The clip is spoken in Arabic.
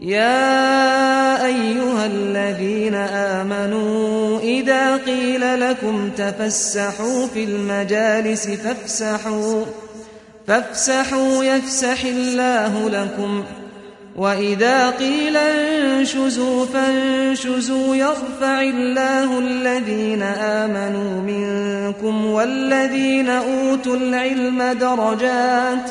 يا أيها الذين آمنوا إذا قيل لكم تفسحوا في المجالس فافسحوا فافسحوا يفسح الله لكم. وإذا قيل انشزوا فانشزوا يرفع الله الذين آمنوا منكم والذين أوتوا العلم درجات.